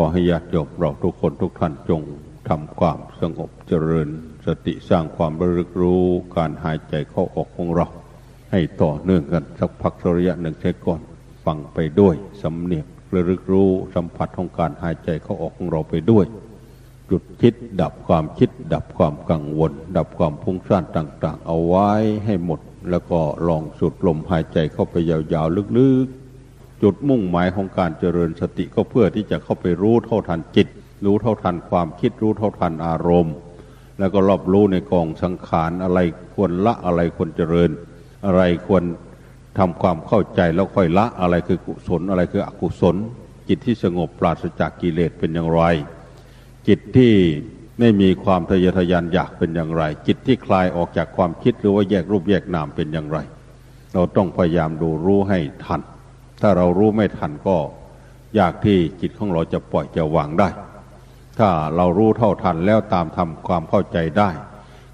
อให้ญาติโยมเราทุกคนทุกท่านจงทำความสงบเจริญ สติสร้างความระลึกรู้การหายใจเข้าออกของเรา ให้ต่อเนื่องกันสักพักระยะหนึ่งใช้ก่อน ฟังไปด้วยสำเนียกระลึกรู้สัมผัสของการหายใจเข้าออกของเราไปด้วย จุดคิดดับความคิด ดับความกังวล ดับความพุ่งซ่านต่าง ๆ เอาไว้ให้หมด แล้วก็ลองสูดลมหายใจเข้าไปยาวๆลึกๆ จุดมุ่งหมายของการเจริญสติก็เพื่อที่จะเข้าไปรู้เท่าทันจิต รู้เท่าทันความคิดรู้เท่าทันอารมณ์ แล้วก็รอบรู้ในกองสังขารอะไรควรละอะไรควรเจริญ อะไรควรทำความเข้าใจแล้วค่อยละอะไรคือกุศลอะไรคืออกุศล จิตที่สงบปราศจากกิเลสเป็นอย่างไร จิตที่ไม่มีความทะเยอทะยานอยากเป็นอย่างไร จิตที่คลายออกจากความคิดหรือว่าแยกรูปแยกนามเป็นอย่างไร เราต้องพยายามดูรู้ให้ทัน ถ้าเรารู้ไม่ทันก็ยากที่จิตของเราจะปล่อยจะวางได้ ถ้าเรารู้เท่าทันแล้วตามทำความเข้าใจได้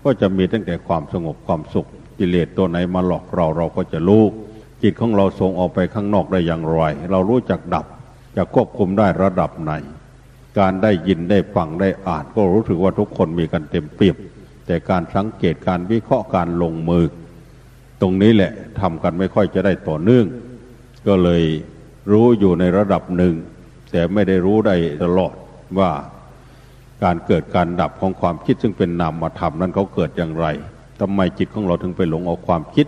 ก็จะมีตั้งแต่ความสงบความสุข กิเลสตัวไหนมาหลอกเราเราก็จะรู้จิตของเราส่งออกไปข้างนอกได้อย่างไร เรารู้จักดับจะควบคุมได้ระดับไหน การได้ยินได้ฟังได้อ่านก็รู้สึกว่าทุกคนมีกันเต็มเปี่ยมแต่การสังเกตการวิเคราะห์การลงมือ ตรงนี้แหละทำกันไม่ค่อยจะได้ต่อเนื่อง ก็เลยรู้อยู่ในระดับหนึ่ง แต่ไม่ได้รู้ได้ตลอดว่าการเกิดการดับของความคิดซึ่งเป็นนามธรรมนั้นเขาเกิดอย่างไรทำไมจิตของเราถึงไปหลงเอาความคิด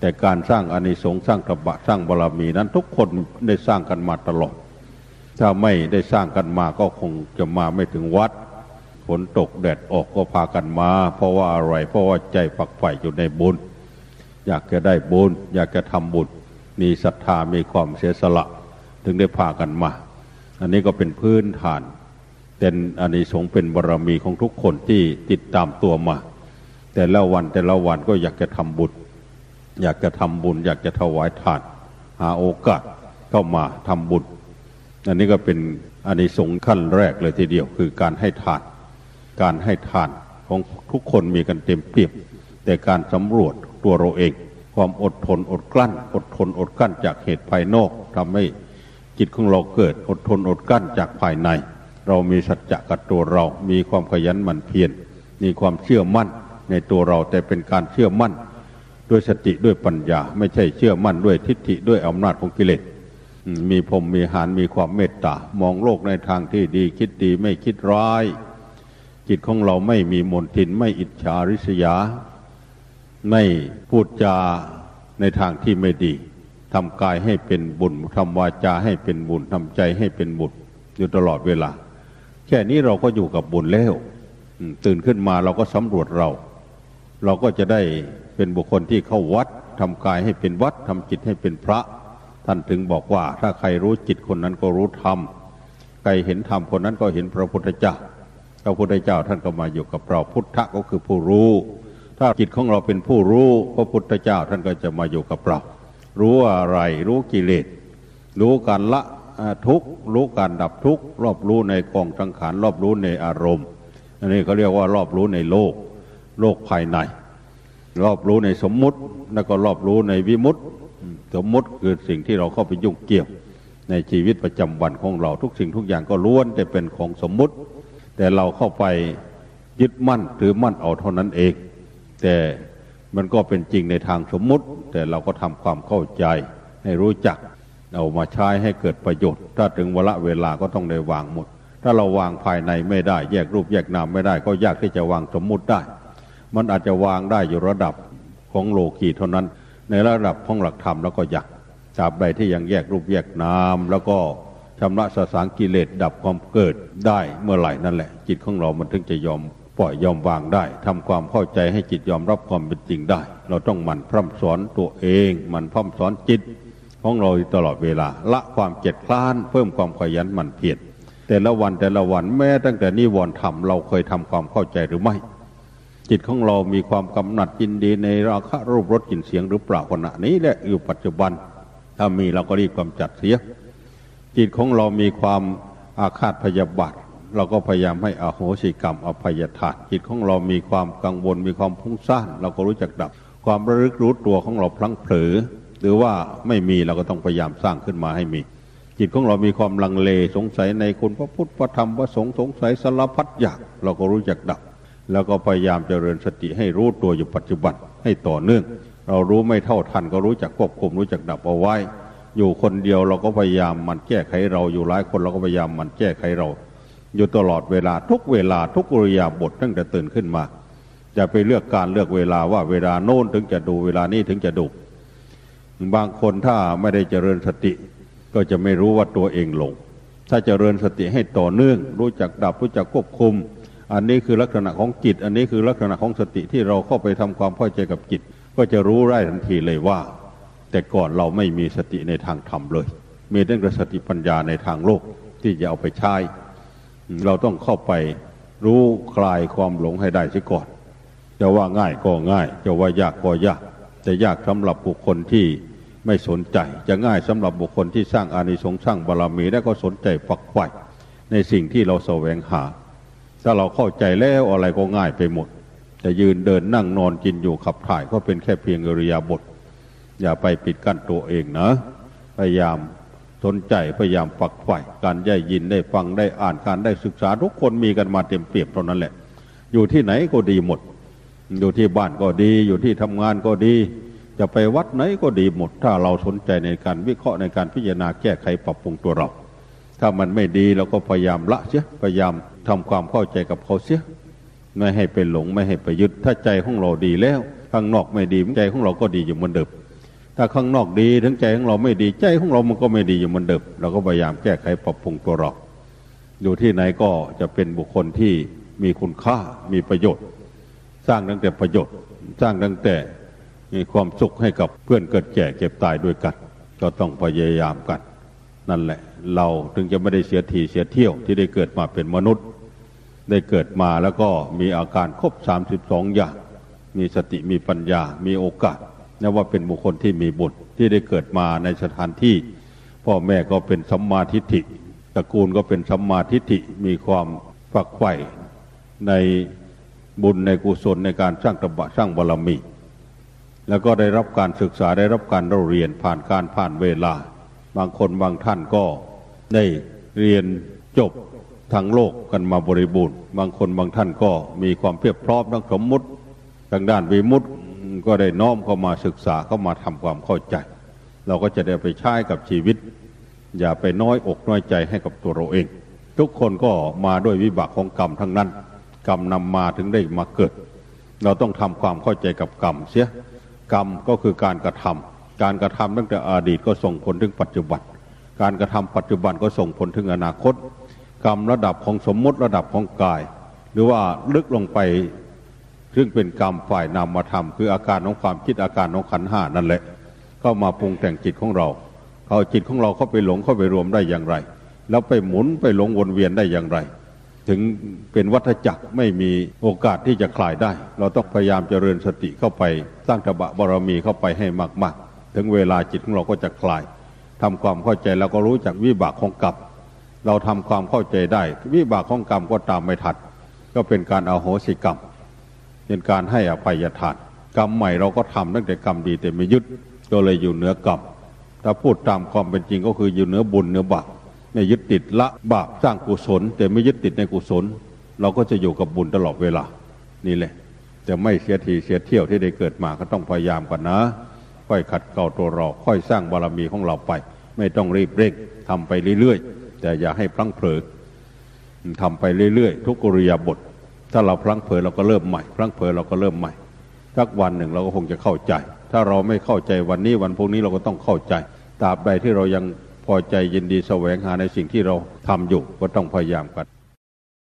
แต่การสร้างอานิสงส์สร้างตบะสร้างบารรมีนั้นทุกคนได้สร้างกันมาตลอด ถ้าไม่ได้สร้างกันมาก็คงจะมาไม่ถึงวัดฝนตกแดดออกก็พากันมา เพราะว่าอะไรเพราะว่าใจฝักใฝ่อยู่ในบุญ อยากจะได้บุญ อยากจะทำบุญ มีศรัทธามีความเสียสละ ถึงได้พากันมา อันนี้ก็เป็นพื้นฐาน เป็นอานิสงส์เป็นบารรมีของทุกคนที่ติดตามตัวมา แต่ละวันแต่ละวันก็อยากจะทำบุญ อยากจะทำบุญ อยากจะถวายทาน หาโอกาสเข้ามาทำบุญ อันนี้ก็เป็นอานิสงส์ขั้นแรกเลยทีเดียวคือการให้ทาน การให้ทานของทุกคนมีกันเต็มเปี่ยมแต่การสำรวจตัวเราเอง ความอดทนอดกลั้น อดทนอดกลั้นจากเหตุภายนอกทำให้จิตของเราเกิดอดทนอดกลั้นจากภายใน เรามีสัจจะกับตัวเรา มีความขยันหมั่นเพียรมีความเชื่อมั่นในตัวเราแต่เป็นการเชื่อมั่น ด้วยสติด้วยปัญญา ไม่ใช่เชื่อมั่นด้วยทิฏฐิด้วยอำนาจของกิเลสมีพรมมีหานมีความเมตตามองโลกในทางที่ดีคิดดีไม่คิดร้าย จิตของเราไม่มีมนทินไม่อิจฉาริษยา ไม่พูดจาในทางที่ไม่ดีทำกายให้เป็นบุญทำวาจาให้เป็นบุญทำใจให้เป็นบุญอยู่ตลอดเวลา แค่นี้เราก็อยู่กับบุญแล้วตื่นขึ้นมาเราก็สำรวจเรา เราก็จะได้เป็นบุคคลที่เข้าวัดทำกายให้เป็นวัดทำจิตให้เป็นพระ ท่านถึงบอกว่า ถ้าใครรู้จิตคนนั้นก็รู้ธรรมใครเห็นธรรมคนนั้นก็เห็นพระพุทธเจ้าพระพุทธเจ้าท่านก็มาอยู่กับเราพุทธะก็คือผู้รู้ ถ้าจิตของเราเป็นผู้รู้พระพุทธเจ้าท่านก็จะมาอยู่กับเรา รู้อะไรรู้กิเลส รู้การละทุกข์รู้การดับทุกข์รอบรู้ในกองสังขารรอบรู้ในอารมณ์ อันนี้เขาเรียกว่ารอบรู้ในโลก โลกภายใน รอบรู้ในสมมุติแล้วก็รอบรู้ในวิมุตติสมมุติคือสิ่งที่เราเข้าไปยุ่งเกี่ยว ในชีวิตประจำวันของเราทุกสิ่งทุกอย่างก็ล้วนแต่เป็นของสมมุติ แต่เราเข้าไปยึดมั่นถือมั่นเอาเท่านั้นเอง แต่มันก็เป็นจริงในทางสมมุติ แต่เราก็ทำความเข้าใจให้รู้จัก เอามาใช้ให้เกิดประโยชน์ ถ้าถึงเวลาเวลาก็ต้องได้วางหมด ถ้าเราวางภายในไม่ได้ แยกรูปแยกนามไม่ได้ ก็ยากที่จะวางสมมุติได้ มันอาจจะวางได้อยู่ระดับของโลกีเท่านั้น ในระดับของหลักธรรมแล้วก็ยากตราบใดที่ยังแยกรูปแยกนามแล้วก็ชำระสสางกิเลสดับความเกิดได้เมื่อไหร่นั่นแหละ จิตของเรามันถึงจะยอม ปล่อยยอมวางได้ทำความเข้าใจให้จิตยอมรับความเป็นจริงได้ เราต้องหมั่นพร่ำสอนตัวเองหมั่นพร่ำสอนจิต ของเราตลอดเวลา ละความเจ็ดคลาน เพิ่มความขยันหมั่นเพียรแต่ละวันแต่ละวันแม้ตั้งแต่นิวรณ์ทำเราเคยทำความเข้าใจหรือไม่ จิตของเรามีความกำหนัดยินดีในราคะรูปรสกลิ่นเสียงหรือเปล่าขณะนี้และอยู่ปัจจุบัน ถ้ามีเราก็รีบกำจัดเสียจิตของเรามีความอาฆาตพยาบาท เราก็พยายามให้อโหสิกรรมอภัยทานจิตของเรามีความกังวลมีความพุ่งซ่านเราก็รู้จักดับ ความระลึกรู้ตัวของเราพลั้งเผลอหรือว่าไม่มีเราก็ต้องพยายามสร้างขึ้นมาให้มี จิตของเรามีความลังเลสงสัยในคุณพระพุทธพระธรรมพระสงฆ์สงสัยสารพัดอย่างเราก็รู้จักดับ แล้วก็พยายามเจริญสติให้รู้ตัวอยู่ปัจจุบันให้ต่อเนื่อง เรารู้ไม่เท่าทันก็รู้จักควบคุมรู้จักดับเอาไว้ อยู่คนเดียวเราก็พยายามมันแก้ไขเราอยู่หลายคนเราก็พยายามมันแก้ไขเรา อยู่ตลอดเวลาทุกเวลาทุกอริยาบทตั้งแต่ตื่นขึ้นมาจะไปเลือกการเลือกเวลาว่าเวลาโน้นถึงจะดูเวลานี้ถึงจะดู บางคนถ้าไม่ได้เจริญสติ ก็จะไม่รู้ว่าตัวเองหลง ถ้าเจริญสติให้ต่อเนื่อง รู้จักดับรู้จักควบคุม อันนี้คือลักษณะของจิต อันนี้คือลักษณะของสติที่เราเข้าไปทำความเข้าใจกับจิต ก็จะรู้ได้ทันทีเลยว่า แต่ก่อนเราไม่มีสติในทางธรรมเลย มีแต่สติปัญญาในทางโลกที่จะเอาไปใช้ เราต้องเข้าไปรู้คลายความหลงให้ได้เสียก่อน จะว่าง่ายก็ง่าย จะว่ายากก็ยาก แต่ยากสำหรับบุคคลที่ไม่สนใจ จะง่ายสำหรับบุคคลที่สร้างอานิสงส์สร้างบารรมีและก็สนใจฝักใฝ่ในสิ่งที่เราแสวงหา ถ้าเราเข้าใจแล้วอะไรก็ง่ายไปหมด จะยืนเดินนั่งนอนกินอยู่ขับถ่ายก็เป็นแค่เพียงอริยาบท อย่าไปปิดกั้นตัวเองนะ พยายาม สนใจพยายามฝักใฝ่การได้ยินได้ฟังได้อ่านการได้ศึกษาทุกคนมีกันมาเต็มเปี่ยมเท่านั้นแหละ อยู่ที่ไหนก็ดีหมด อยู่ที่บ้านก็ดี อยู่ที่ทำงานก็ดี จะไปวัดไหนก็ดีหมด ถ้าเราสนใจในการวิเคราะห์ในการพิจารณาแก้ไขปรับปรุงตัวเรา ถ้ามันไม่ดีเราก็พยายามละเสียพยายามทำความเข้าใจกับเขาเสียไม่ให้ไปหลงไม่ให้ไปยึดถ้าใจของเราดีแล้วข้างนอกไม่ดีใจของเราก็ดีอยู่เหมือนเดิม ถ้าข้างนอกดีถึงใจของเราไม่ดีใจของเรามันก็ไม่ดีอยู่มือนเดิมเราก็พยายามแก้ไขปรับปรุงตัวเราอยู่ที่ไหนก็จะเป็นบุคคลที่มีคุณค่ามีประโยชน์ สร้างตั้งแต่ประโยชน์ สร้างตั้งแต่มีความสุขให้กับเพื่อนเกิดแก่เก็บตายด้วยกัน ก็ต้องพยายามกัน นั่นแหละ เราถึงจะไม่ได้เสียทีเสียเที่ยวที่ได้เกิดมาเป็นมนุษย์ ได้เกิดมาแล้วก็มีอาการครบ 32 อย่าง มีสติมีปัญญา มีโอกาส นับว่าเป็นบุคคลที่มีบุญที่ได้เกิดมาในสถานที่ พ่อแม่ก็เป็นสัมมาทิฏฐิตระกูลก็เป็นสัมมาทิฏฐิมีความฝักใฝ่ในบุญในกุศลในการสร้างตบะสร้างบารมี แล้วก็ได้รับการศึกษาได้รับการเรียนผ่านการผ่านเวลา บางคนบางท่านก็ได้เรียนจบทางโลกกันมาบริบูรณ์ บางคนบางท่านก็มีความเพียบพร้อมทั้งสมมุติทางด้านวิมุตติ ก็ได้น้อมเข้ามาศึกษาเข้ามาทำความเข้าใจ เราก็จะได้ไปใช้กับชีวิต อย่าไปน้อยอกน้อยใจให้กับตัวเราเอง ทุกคนก็มาด้วยวิบากของกรรมทั้งนั้น กรรมนำมาถึงได้มาเกิด เราต้องทำความเข้าใจกับกรรมเสียกรรมก็คือการกระทำการกระทำตั้งแต่อดีตก็ส่งผลถึงปัจจุบัน การกระทำปัจจุบันก็ส่งผลถึงอนาคต กรรมระดับของสมมติระดับของกาย หรือว่าลึกลงไป ซึ่งเป็นกรรมฝ่ายนามธรรมคืออาการของความคิดอาการของขันห้านั่นแหละ เข้ามาปรุงแต่งจิตของเราเขาจิตของเราเข้าไปหลงเข้าไปรวมได้อย่างไร แล้วไปหมุนไปหลงวนเวียนได้อย่างไร ถึงเป็นวัฏจักรไม่มีโอกาสที่จะคลายได้ เราต้องพยายามเจริญสติเข้าไป สร้างตบะบารมีเข้าไปให้มากๆ ถึงเวลาจิตของเราก็จะคลายทำความเข้าใจแล้วก็รู้จักวิบากของกรรมเราทำความเข้าใจได้ วิบากของกรรมก็ตามไม่ทัดก็เป็นการเอาโหสิกรรม เป็นการให้อภัยทานกรรมใหม่เราก็ทำตั้งแต่กรรมดีแต่ไม่ยึดก็เลยอยู่เหนือกรรมถ้าพูดตามความเป็นจริงก็คืออยู่เหนือบุญเหนือบาปไม่ยึดติดละบาปสร้างกุศล แต่ไม่ยึดติดในกุศล เราก็จะอยู่กับบุญตลอดเวลานี่แหละจะไม่เสียทีเสียเที่ยวที่ได้เกิดมาก็ต้องพยายามกันนะ ค่อยขัดเกลาตัวเราค่อยสร้างบารมีของเราไป ไม่ต้องรีบเร่งทำไปเรื่อยๆ แต่อย่าให้พลั้งเผลอทำไปเรื่อยๆ ทุกกริยาบท ถ้าเราพลั้งเผยเราก็เริ่มใหม่ พลั้งเผยเราก็เริ่มใหม่สักวันหนึ่งเราก็คงจะเข้าใจ ถ้าเราไม่เข้าใจวันนี้วันพรุ่งนี้เราก็ต้องเข้าใจตราบใดที่เรายังพอใจยินดีแสวงหาในสิ่งที่เราทำอยู่ก็ต้องพยายามกัน